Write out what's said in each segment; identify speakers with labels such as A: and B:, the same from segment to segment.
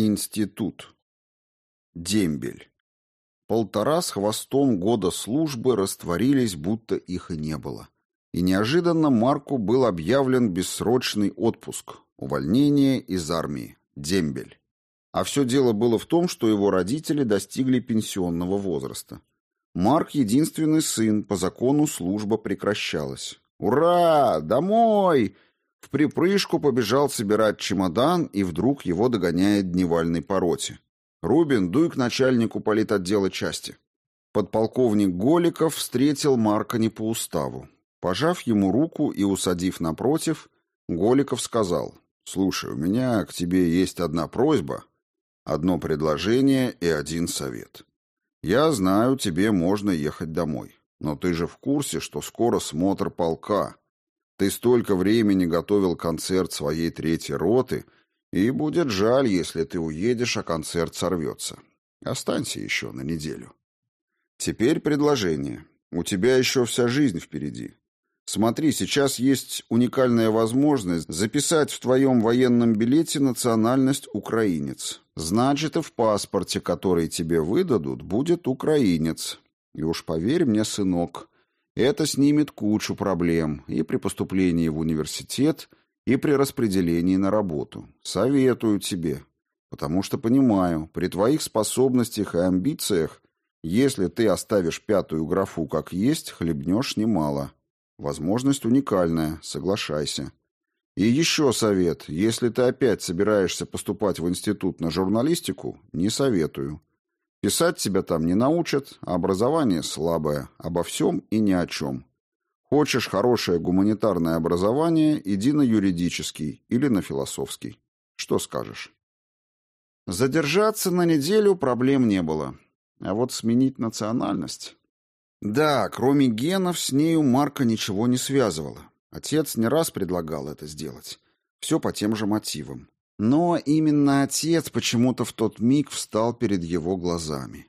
A: Институт. Дембель. Полтора с хвостом года службы растворились, будто их и не было. И неожиданно Марку был объявлен бессрочный отпуск, увольнение из армии, дембель. А все дело было в том, что его родители достигли пенсионного возраста. Марк единственный сын, по закону служба прекращалась. «Ура! Домой!» В припрыжку побежал собирать чемодан, и вдруг его догоняет дневальный по роте. «Рубин, дуй к начальнику политотдела части». Подполковник Голиков встретил Марка не по уставу. Пожав ему руку и усадив напротив, Голиков сказал, «Слушай, у меня к тебе есть одна просьба, одно предложение и один совет. Я знаю, тебе можно ехать домой, но ты же в курсе, что скоро смотр полка, ты столько времени готовил концерт своей третьей роты, и будет жаль, если ты уедешь, а концерт сорвется. Останься еще на неделю. Теперь предложение. У тебя еще вся жизнь впереди. Смотри, сейчас есть уникальная возможность записать в твоем военном билете национальность украинец. Значит, и в паспорте, который тебе выдадут, будет украинец. И уж поверь мне, сынок, это снимет кучу проблем и при поступлении в университет, и при распределении на работу. Советую тебе, потому что понимаю, при твоих способностях и амбициях, если ты оставишь пятую графу как есть, хлебнешь немало. Возможность уникальная, соглашайся. И еще совет, если ты опять собираешься поступать в институт на журналистику, не советую. Писать тебя там не научат, а образование слабое, обо всем и ни о чем. Хочешь хорошее гуманитарное образование, иди на юридический или на философский. Что скажешь? Задержаться на неделю проблем не было. А вот сменить национальность... Да, кроме генов, с нею Марка ничего не связывало. Отец не раз предлагал это сделать. Все по тем же мотивам. Но именно отец почему-то в тот миг встал перед его глазами.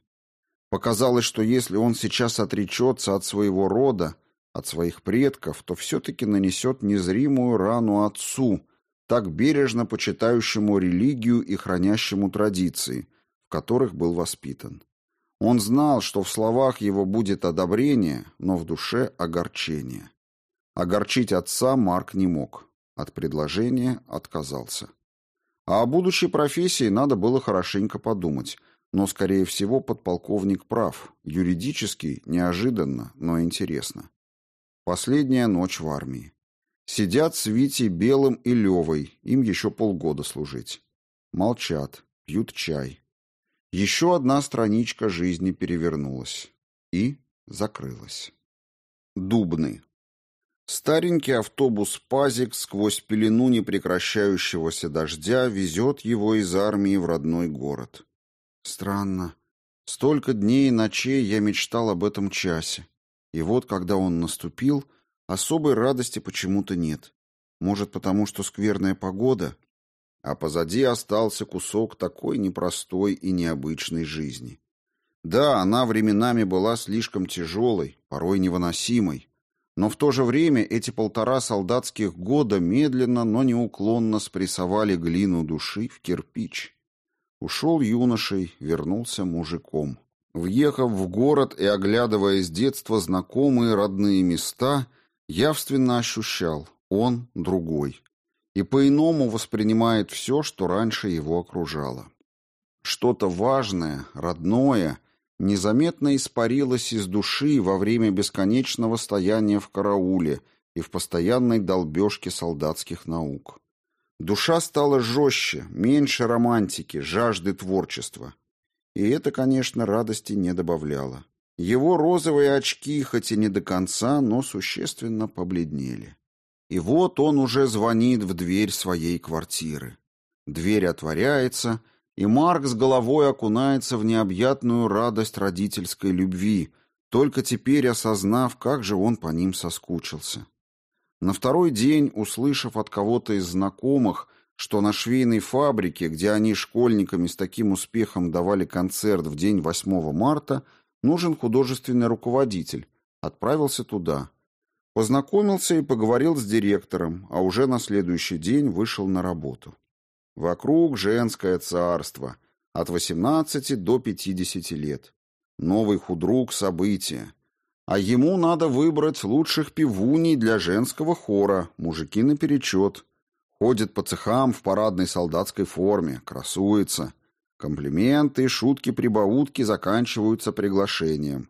A: Показалось, что если он сейчас отречется от своего рода, от своих предков, то все-таки нанесет незримую рану отцу, так бережно почитающему религию и хранящему традиции, в которых был воспитан. Он знал, что в словах его будет одобрение, но в душе огорчение. Огорчить отца Марк не мог. От предложения отказался. А о будущей профессии надо было хорошенько подумать, но, скорее всего, подполковник прав. Юридически, неожиданно, но интересно. Последняя ночь в армии. Сидят с Витей Белым и Левой, им еще полгода служить. Молчат, пьют чай. Еще одна страничка жизни перевернулась. И закрылась. Дубны. Старенький автобус «Пазик» сквозь пелену непрекращающегося дождя везет его из армии в родной город. Странно. Столько дней и ночей я мечтал об этом часе. И вот, когда он наступил, особой радости почему-то нет. Может, потому что скверная погода? А позади остался кусок такой непростой и необычной жизни. Да, она временами была слишком тяжелой, порой невыносимой, но в то же время эти полтора солдатских года медленно, но неуклонно спрессовали глину души в кирпич. Ушел юношей, вернулся мужиком. Въехав в город и оглядывая с детства знакомые родные места, явственно ощущал — он другой. И по-иному воспринимает все, что раньше его окружало. Что-то важное, родное — незаметно испарилась из души во время бесконечного стояния в карауле и в постоянной долбежке солдатских наук. Душа стала жестче, меньше романтики, жажды творчества. И это, конечно, радости не добавляло. Его розовые очки, хоть и не до конца, но существенно побледнели. И вот он уже звонит в дверь своей квартиры. Дверь отворяется — и Марк с головой окунается в необъятную радость родительской любви, только теперь осознав, как же он по ним соскучился. На второй день, услышав от кого-то из знакомых, что на швейной фабрике, где они школьниками с таким успехом давали концерт в день 8 марта, нужен художественный руководитель, отправился туда. Познакомился и поговорил с директором, а уже на следующий день вышел на работу. Вокруг женское царство. От 18 до 50 лет. Новый худрук события. А ему надо выбрать лучших пивуней для женского хора, мужики наперечет. Ходит по цехам в парадной солдатской форме, красуется. Комплименты, шутки-прибаутки заканчиваются приглашением.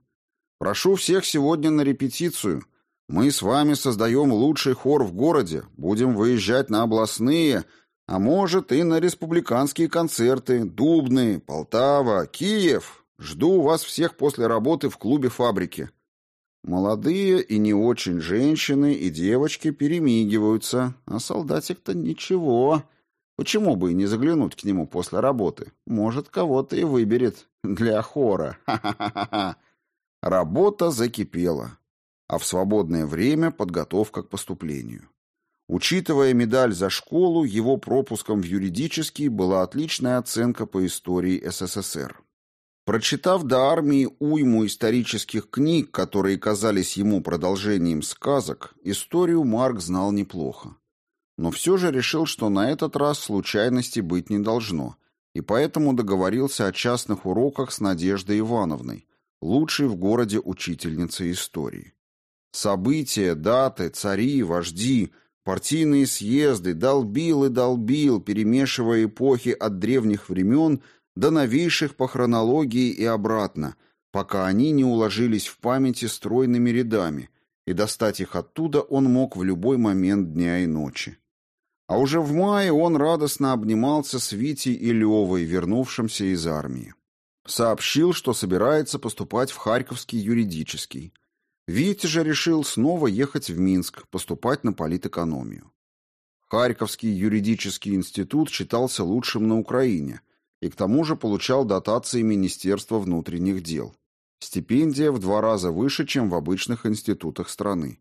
A: Прошу всех сегодня на репетицию. Мы с вами создаем лучший хор в городе, будем выезжать на областные, а может и на республиканские концерты, Дубны, Полтава, Киев. Жду вас всех после работы в клубе фабрики. Молодые и не очень женщины и девочки перемигиваются, а солдатик-то ничего. Почему бы и не заглянуть к нему после работы? Может, кого-то и выберет для хора. Работа закипела, а в свободное время подготовка к поступлению. Учитывая медаль за школу, его пропуском в юридический была отличная оценка по истории СССР. Прочитав до армии уйму исторических книг, которые казались ему продолжением сказок, историю Марк знал неплохо но все же решил, что на этот раз случайности быть не должно, и поэтому договорился о частных уроках с Надеждой Ивановной, лучшей в городе учительницей истории. События, даты, цари, вожди, партийные съезды долбил и долбил, перемешивая эпохи от древних времен до новейших по хронологии и обратно, пока они не уложились в памяти стройными рядами, и достать их оттуда он мог в любой момент дня и ночи. А уже в мае он радостно обнимался с Витей и Левой, вернувшимся из армии. Сообщил, что собирается поступать в Харьковский юридический. Витя же решил снова ехать в Минск, поступать на политэкономию. Харьковский юридический институт считался лучшим на Украине и к тому же получал дотации Министерства внутренних дел. Стипендия в два раза выше, чем в обычных институтах страны.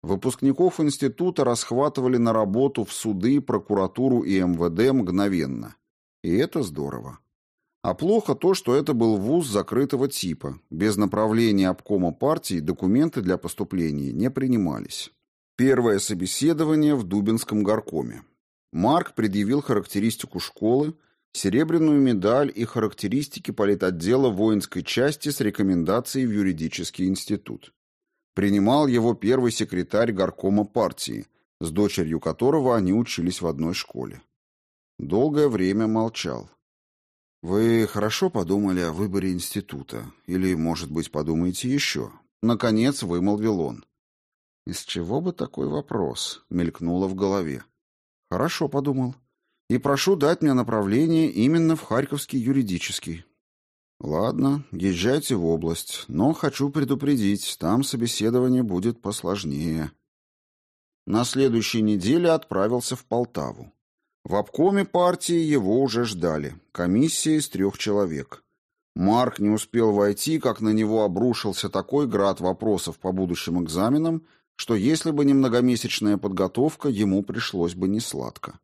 A: Выпускников института расхватывали на работу в суды, прокуратуру и МВД мгновенно. И это здорово. А плохо то, что это был вуз закрытого типа. Без направления обкома партии документы для поступления не принимались. Первое собеседование в Дубинском горкоме. Марк предъявил характеристику школы, серебряную медаль и характеристики политотдела воинской части с рекомендацией в юридический институт. Принимал его первый секретарь горкома партии, с дочерью которого они учились в одной школе. Долгое время молчал. «Вы хорошо подумали о выборе института? Или, может быть, подумаете еще?» Наконец вымолвил он. «Из чего бы такой вопрос?» — мелькнуло в голове. «Хорошо подумал. И прошу дать мне направление именно в Харьковский юридический. Ладно, езжайте в область, но хочу предупредить, там собеседование будет посложнее. На следующей неделе отправился в Полтаву. В обкоме партии его уже ждали, комиссия из трех человек. Марк не успел войти, как на него обрушился такой град вопросов по будущим экзаменам, что если бы не многомесячная подготовка, ему пришлось бы несладко.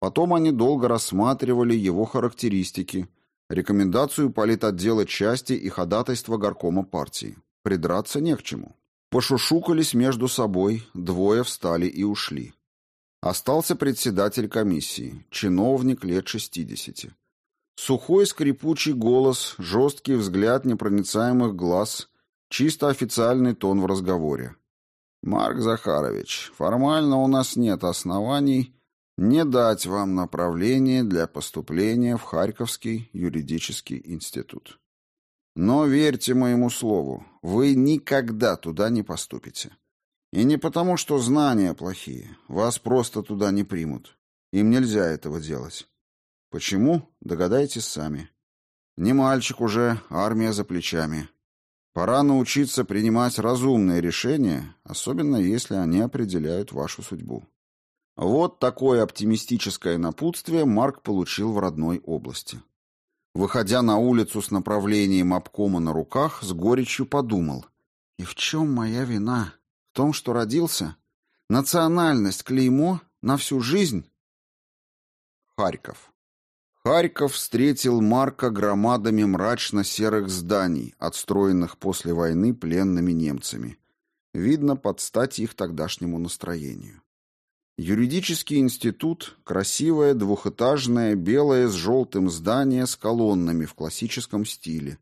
A: Потом они долго рассматривали его характеристики – рекомендацию политотдела части и ходатайство горкома партии. Придраться не к чему. Пошушукались между собой, двое встали и ушли. Остался председатель комиссии, чиновник лет шестидесяти. Сухой скрипучий голос, жесткий взгляд непроницаемых глаз, чисто официальный тон в разговоре. «Марк Захарович, формально у нас нет оснований не дать вам направление для поступления в Харьковский юридический институт. Но верьте моему слову, вы никогда туда не поступите. И не потому, что знания плохие, вас просто туда не примут. Им нельзя этого делать. Почему? Догадайтесь сами. Не мальчик уже, армия за плечами. Пора научиться принимать разумные решения, особенно если они определяют вашу судьбу. Вот такое оптимистическое напутствие Марк получил в родной области. Выходя на улицу с направлением обкома на руках, с горечью подумал. И в чем моя вина? В том, что родился? Национальность клеймо на всю жизнь? Харьков. Харьков встретил Марка громадами мрачно-серых зданий, отстроенных после войны пленными немцами. Видно, под стать их тогдашнему настроению. Юридический институт – красивое двухэтажное белое с желтым здание с колоннами в классическом стиле,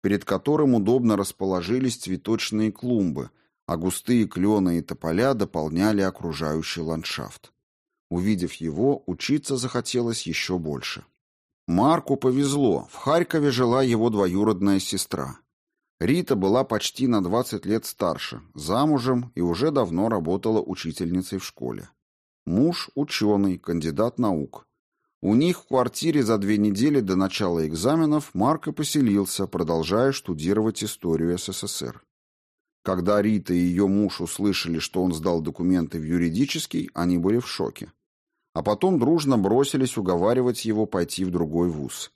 A: перед которым удобно расположились цветочные клумбы, а густые клены и тополя дополняли окружающий ландшафт. Увидев его, учиться захотелось еще больше. Марку повезло, в Харькове жила его двоюродная сестра. Рита была почти на 20 лет старше, замужем и уже давно работала учительницей в школе. Муж – ученый, кандидат наук. У них в квартире за две недели до начала экзаменов Марк и поселился, продолжая штудировать историю СССР. Когда Рита и ее муж услышали, что он сдал документы в юридический, они были в шоке. А потом дружно бросились уговаривать его пойти в другой вуз.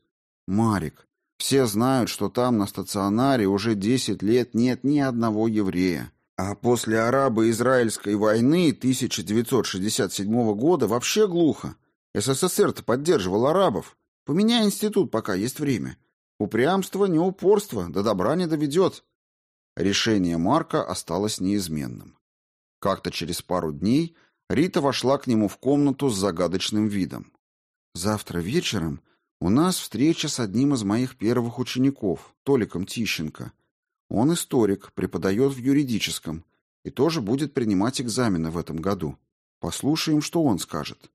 A: «Марик, все знают, что там на стационаре уже 10 лет нет ни одного еврея. А после арабо-израильской войны 1967 года вообще глухо. СССР-то поддерживал арабов. Поменяй институт, пока есть время. Упрямство, не упорство, до добра не доведет. Решение Марка осталось неизменным. Как-то через пару дней Рита вошла к нему в комнату с загадочным видом. «Завтра вечером у нас встреча с одним из моих первых учеников, Толиком Тищенко. Он историк, преподает в юридическом и тоже будет принимать экзамены в этом году. Послушаем, что он скажет.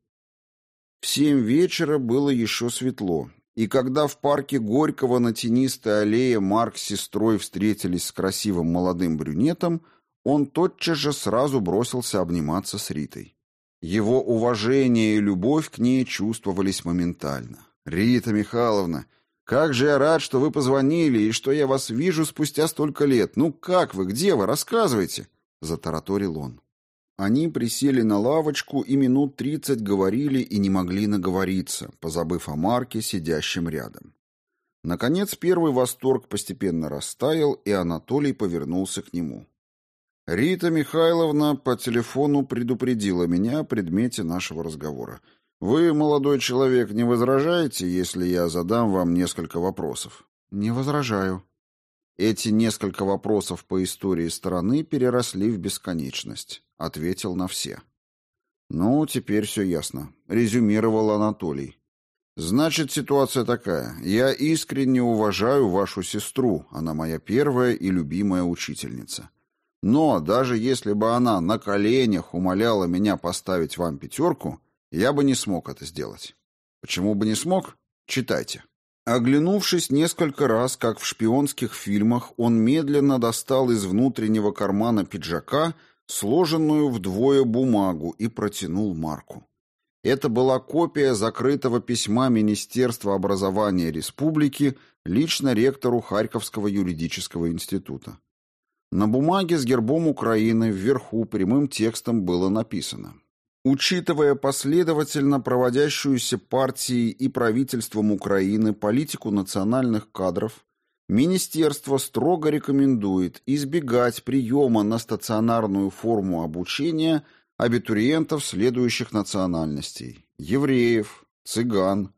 A: В семь вечера было еще светло, и когда в парке Горького на тенистой аллее Марк с сестрой встретились с красивым молодым брюнетом, он тотчас же сразу бросился обниматься с Ритой. Его уважение и любовь к ней чувствовались моментально. «Рита Михайловна, как же я рад, что вы позвонили и что я вас вижу спустя столько лет. Ну как вы, где вы, рассказывайте, затараторил он. Они присели на лавочку и минут тридцать говорили и не могли наговориться, позабыв о Марке, сидящем рядом. Наконец первый восторг постепенно растаял, и Анатолий повернулся к нему. Рита Михайловна по телефону предупредила меня о предмете нашего разговора. Вы, молодой человек, не возражаете, если я задам вам несколько вопросов? Не возражаю. Эти несколько вопросов по истории страны переросли в бесконечность, ответил на все. Ну, теперь все ясно, резюмировал Анатолий. Значит, ситуация такая. Я искренне уважаю вашу сестру, она моя первая и любимая учительница. Но даже если бы она на коленях умоляла меня поставить вам пятерку, я бы не смог это сделать. Почему бы не смог? Читайте. Оглянувшись несколько раз, как в шпионских фильмах, он медленно достал из внутреннего кармана пиджака сложенную вдвое бумагу и протянул Марку. Это была копия закрытого письма Министерства образования Республики лично ректору Харьковского юридического института. На бумаге с гербом Украины вверху прямым текстом было написано Учитывая последовательно проводящуюся партией и правительством Украины политику национальных кадров, Министерство строго рекомендует избегать приема на стационарную форму обучения абитуриентов следующих национальностей – евреев, цыган.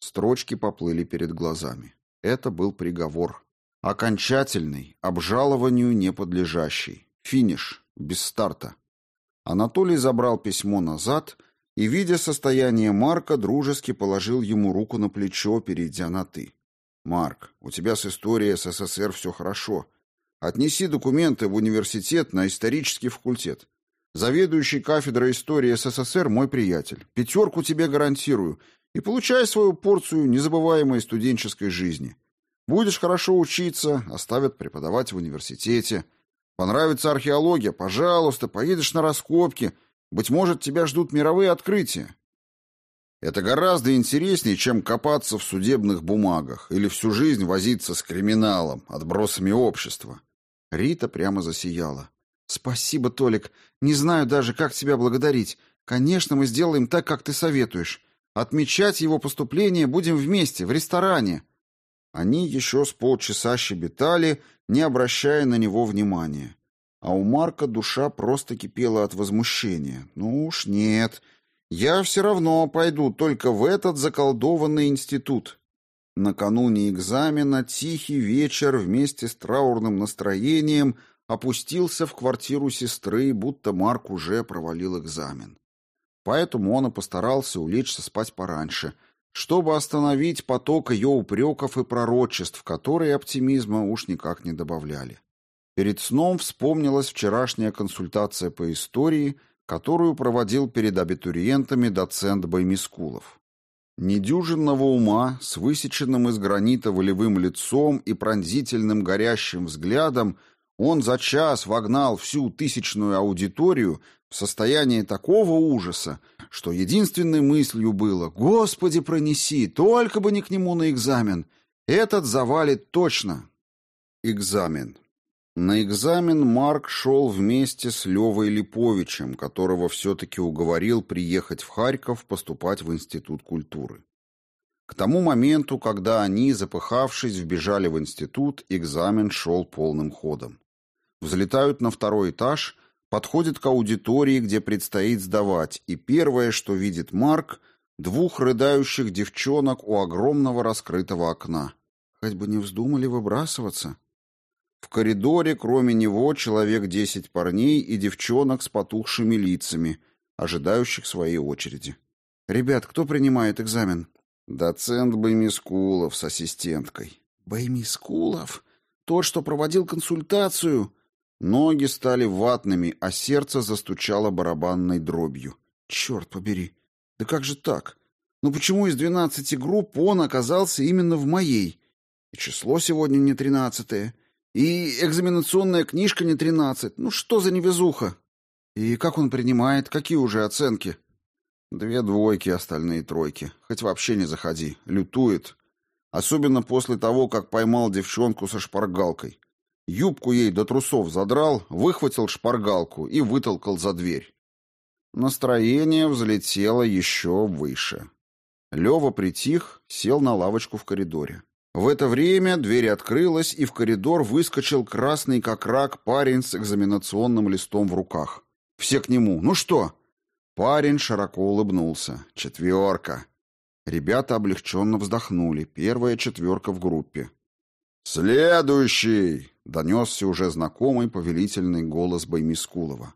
A: Строчки поплыли перед глазами. Это был приговор. Окончательный, обжалованию не подлежащий. Финиш, без старта. Анатолий забрал письмо назад и, видя состояние Марка, дружески положил ему руку на плечо, перейдя на «ты». «Марк, у тебя с историей СССР все хорошо. Отнеси документы в университет на исторический факультет. Заведующий кафедрой истории СССР мой приятель. Пятерку тебе гарантирую. И получай свою порцию незабываемой студенческой жизни. Будешь хорошо учиться, оставят преподавать в университете». Понравится археология, пожалуйста, поедешь на раскопки. Быть может, тебя ждут мировые открытия. Это гораздо интереснее, чем копаться в судебных бумагах или всю жизнь возиться с криминалом, отбросами общества. Рита прямо засияла. Спасибо, Толик. Не знаю даже, как тебя благодарить. Конечно, мы сделаем так, как ты советуешь. Отмечать его поступление будем вместе, в ресторане. Они еще с полчаса щебетали, не обращая на него внимания. А у Марка душа просто кипела от возмущения. «Ну уж нет, я все равно пойду только в этот заколдованный институт». Накануне экзамена тихий вечер вместе с траурным настроением опустился в квартиру сестры, будто Марк уже провалил экзамен. Поэтому он и постарался улечься спать пораньше, чтобы остановить поток ее упреков и пророчеств, которые оптимизма уж никак не добавляли. Перед сном вспомнилась вчерашняя консультация по истории, которую проводил перед абитуриентами доцент Баймискулов. Недюжинного ума, с высеченным из гранита волевым лицом и пронзительным горящим взглядом, он за час вогнал всю тысячную аудиторию в состояние такого ужаса, что единственной мыслью было «Господи, пронеси, только бы не к нему на экзамен! Этот завалит точно!» Экзамен. На экзамен Марк шел вместе с Левой Липовичем, которого все-таки уговорил приехать в Харьков поступать в Институт культуры. К тому моменту, когда они, запыхавшись, вбежали в институт, экзамен шел полным ходом. Взлетают на второй этаж, подходят к аудитории, где предстоит сдавать, и первое, что видит Марк, двух рыдающих девчонок у огромного раскрытого окна. Хоть бы не вздумали выбрасываться. В коридоре, кроме него, человек десять парней и девчонок с потухшими лицами, ожидающих своей очереди. «Ребят, кто принимает экзамен?» «Доцент Баймискулов с ассистенткой». «Баймискулов? Тот, что проводил консультацию?» Ноги стали ватными, а сердце застучало барабанной дробью. «Черт побери! Да как же так? Ну почему из двенадцати групп он оказался именно в моей? И число сегодня не тринадцатое». И экзаменационная книжка не тринадцать. Ну что за невезуха? И как он принимает? Какие уже оценки? Две двойки, остальные тройки. Хоть вообще не заходи. Лютует. Особенно после того, как поймал девчонку со шпаргалкой. Юбку ей до трусов задрал, выхватил шпаргалку и вытолкал за дверь. Настроение взлетело еще выше. Лева притих, сел на лавочку в коридоре. В это время дверь открылась, и в коридор выскочил красный как рак парень с экзаменационным листом в руках. Все к нему. «Ну что?» Парень широко улыбнулся. «Четверка». Ребята облегченно вздохнули. Первая четверка в группе. «Следующий!» — донесся уже знакомый повелительный голос Баймискулова.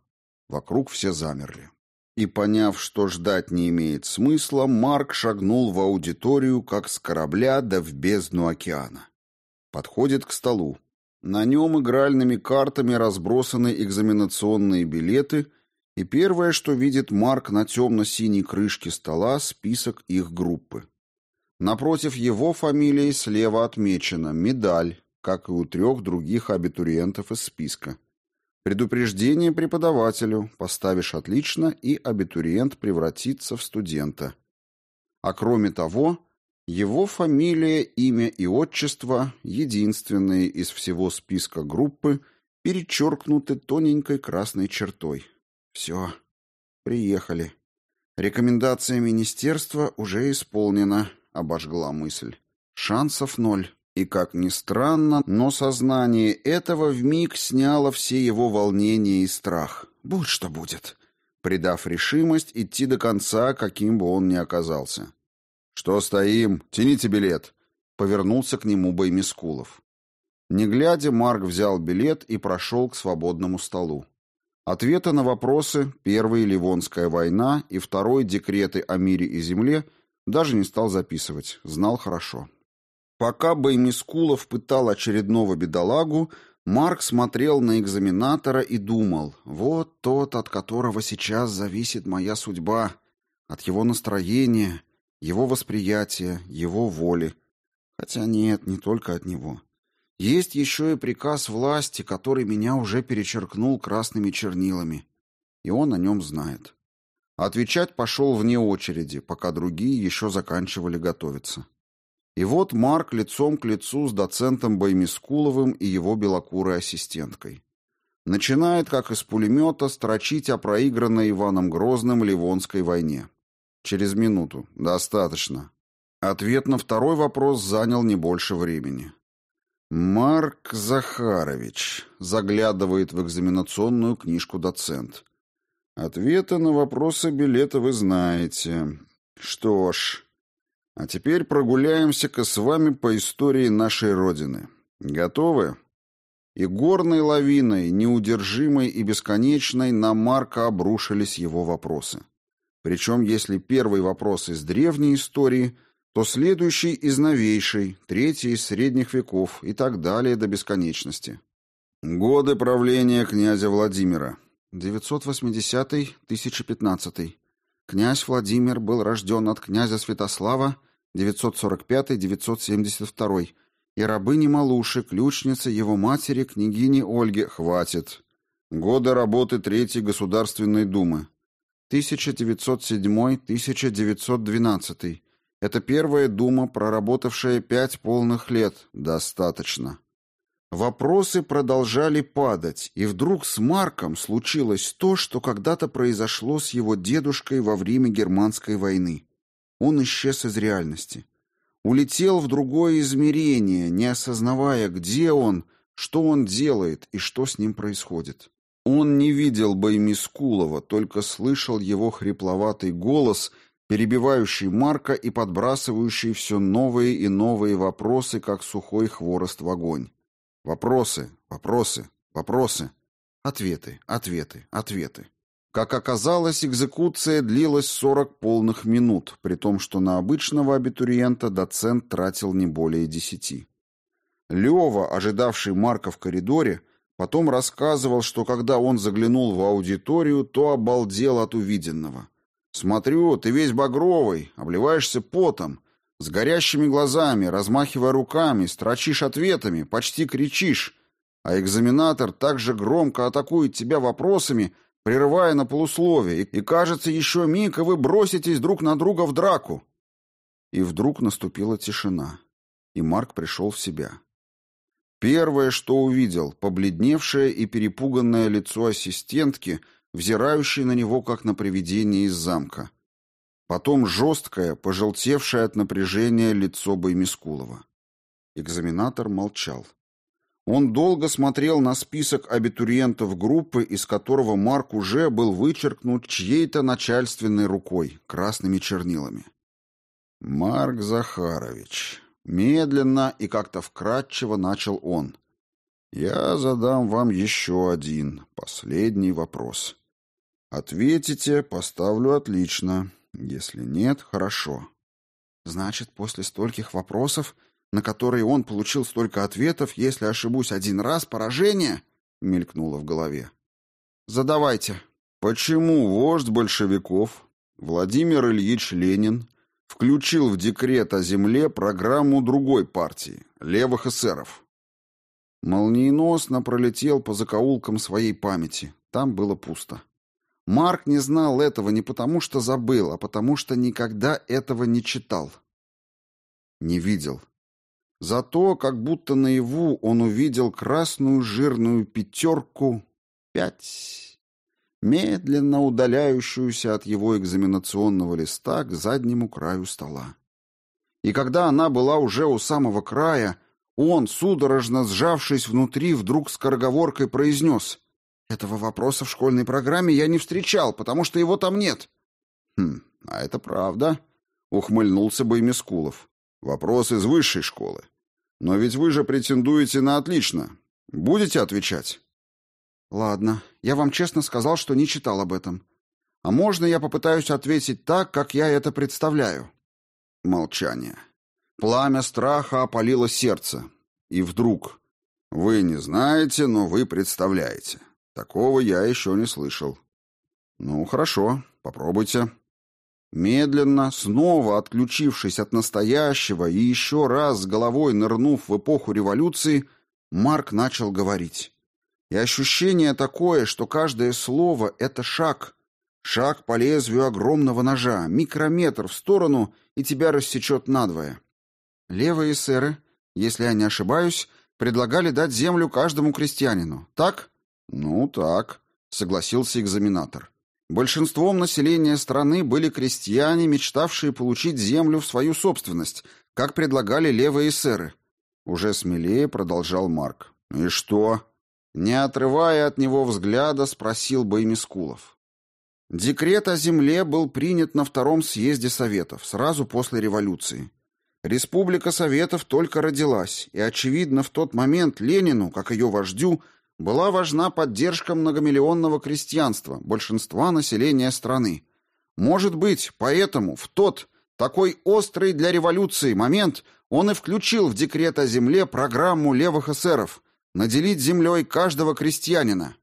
A: Вокруг все замерли. И, поняв, что ждать не имеет смысла, Марк шагнул в аудиторию, как с корабля, да в бездну океана. Подходит к столу. На нем игральными картами разбросаны экзаменационные билеты, и первое, что видит Марк на темно-синей крышке стола, список их группы. Напротив его фамилии слева отмечена медаль, как и у трех других абитуриентов из списка. Предупреждение преподавателю. Поставишь отлично, и абитуриент превратится в студента. А кроме того, его фамилия, имя и отчество, единственные из всего списка группы, перечеркнуты тоненькой красной чертой. Все, приехали. Рекомендация министерства уже исполнена, обожгла мысль. Шансов ноль. И, как ни странно, но сознание этого вмиг сняло все его волнения и страх. Будь что будет, придав решимость идти до конца, каким бы он ни оказался. «Что стоим? Тяните билет!» — повернулся к нему Баймискулов. Не глядя, Марк взял билет и прошел к свободному столу. Ответы на вопросы «Первая Ливонская война» и «Второй декреты о мире и земле» даже не стал записывать, знал хорошо. Пока Баймискулов пытал очередного бедолагу, Марк смотрел на экзаменатора и думал, вот тот, от которого сейчас зависит моя судьба, от его настроения, его восприятия, его воли. Хотя нет, не только от него. Есть еще и приказ власти, который меня уже перечеркнул красными чернилами. И он о нем знает. Отвечать пошел вне очереди, пока другие еще заканчивали готовиться. И вот Марк лицом к лицу с доцентом Баймискуловым и его белокурой ассистенткой. Начинает, как из пулемета, строчить о проигранной Иваном Грозным Ливонской войне. Через минуту. Достаточно. Ответ на второй вопрос занял не больше времени. «Марк Захарович», — заглядывает в экзаменационную книжку доцент. «Ответы на вопросы билета вы знаете. Что ж, а теперь прогуляемся-ка с вами по истории нашей Родины. Готовы? И горной лавиной, неудержимой и бесконечной, на Марка обрушились его вопросы. Причем, если первый вопрос из древней истории, то следующий из новейшей, третий из средних веков и так далее до бесконечности. Годы правления князя Владимира. 980-1015. Князь Владимир был рожден от князя Святослава 945-972 и рабыни Малуши, ключницы его матери, княгини Ольги. Хватит. Годы работы Третьей Государственной Думы. 1907-1912. Это первая дума, проработавшая пять полных лет. Достаточно. Вопросы продолжали падать, и вдруг с Марком случилось то, что когда-то произошло с его дедушкой во время Германской войны. Он исчез из реальности. Улетел в другое измерение, не осознавая, где он, что он делает и что с ним происходит. Он не видел Баймискулова, только слышал его хрипловатый голос, перебивающий Марка и подбрасывающий все новые и новые вопросы, как сухой хворост в огонь. Вопросы, вопросы, вопросы. Ответы, ответы, ответы. Как оказалось, экзекуция длилась 40 полных минут, при том, что на обычного абитуриента доцент тратил не более десяти. Лева, ожидавший Марка в коридоре, потом рассказывал, что когда он заглянул в аудиторию, то обалдел от увиденного. «Смотрю, ты весь багровый, обливаешься потом, с горящими глазами, размахивая руками, строчишь ответами, почти кричишь, а экзаменатор также громко атакует тебя вопросами, прерывая на полусловие, и, кажется, еще миг, и вы броситесь друг на друга в драку. И вдруг наступила тишина, и Марк пришел в себя. Первое, что увидел, побледневшее и перепуганное лицо ассистентки, взирающей на него, как на привидение из замка. Потом жесткое, пожелтевшее от напряжения лицо Баймискулова. Экзаменатор молчал. Он долго смотрел на список абитуриентов группы, из которого Марк уже был вычеркнут чьей-то начальственной рукой, красными чернилами. «Марк Захарович», медленно и как-то вкратчиво начал он. «Я задам вам еще один, последний вопрос. Ответите, поставлю отлично. Если нет, хорошо. Значит, после стольких вопросов, на которые он получил столько ответов, если ошибусь один раз, поражение, мелькнуло в голове. Задавайте. Почему вождь большевиков Владимир Ильич Ленин включил в декрет о земле программу другой партии, левых эсеров? Молниеносно пролетел по закоулкам своей памяти. Там было пусто. Марк не знал этого не потому, что забыл, а потому, что никогда этого не читал. Не видел. Зато, как будто наяву, он увидел красную жирную пятерку пять, медленно удаляющуюся от его экзаменационного листа к заднему краю стола. И когда она была уже у самого края, он, судорожно сжавшись внутри, вдруг скороговоркой произнес этого вопроса в школьной программе я не встречал, потому что его там нет. Хм, а это правда, ухмыльнулся бы Мискулов. Вопрос из высшей школы. Но ведь вы же претендуете на отлично. Будете отвечать? Ладно, я вам честно сказал, что не читал об этом. А можно я попытаюсь ответить так, как я это представляю? Молчание. Пламя страха опалило сердце. И вдруг вы не знаете, но вы представляете. Такого я еще не слышал. Ну, хорошо, попробуйте. Медленно, снова отключившись от настоящего и еще раз с головой нырнув в эпоху революции, Марк начал говорить. И ощущение такое, что каждое слово — это шаг. Шаг по лезвию огромного ножа, микрометр в сторону, и тебя рассечет надвое. Левые эсеры, если я не ошибаюсь, предлагали дать землю каждому крестьянину. Так? Ну так, согласился экзаменатор. Большинством населения страны были крестьяне, мечтавшие получить землю в свою собственность, как предлагали левые эсеры. Уже смелее продолжал Марк. И что? Не отрывая от него взгляда, спросил Баймискулов. Декрет о земле был принят на втором съезде Советов, сразу после революции. Республика Советов только родилась, и, очевидно, в тот момент Ленину, как ее вождю, была важна поддержка многомиллионного крестьянства, большинства населения страны. Может быть, поэтому в тот, такой острый для революции момент он и включил в декрет о земле программу левых эсеров наделить землей каждого крестьянина.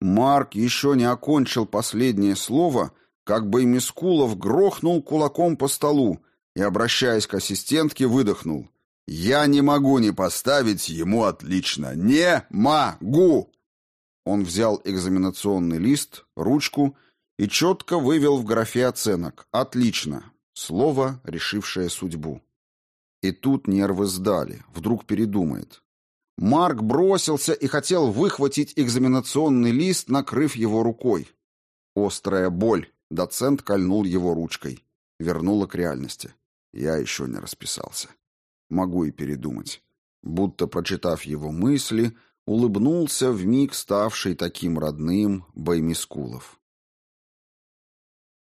A: Марк еще не окончил последнее слово, как бы Мискулов грохнул кулаком по столу и, обращаясь к ассистентке, выдохнул. «Я не могу не поставить ему отлично. Не могу!» Он взял экзаменационный лист, ручку и четко вывел в графе оценок «Отлично». Слово, решившее судьбу. И тут нервы сдали. Вдруг передумает. Марк бросился и хотел выхватить экзаменационный лист, накрыв его рукой. Острая боль. Доцент кольнул его ручкой. Вернула к реальности. Я еще не расписался. Могу и передумать. Будто, прочитав его мысли, улыбнулся в миг ставший таким родным Баймискулов.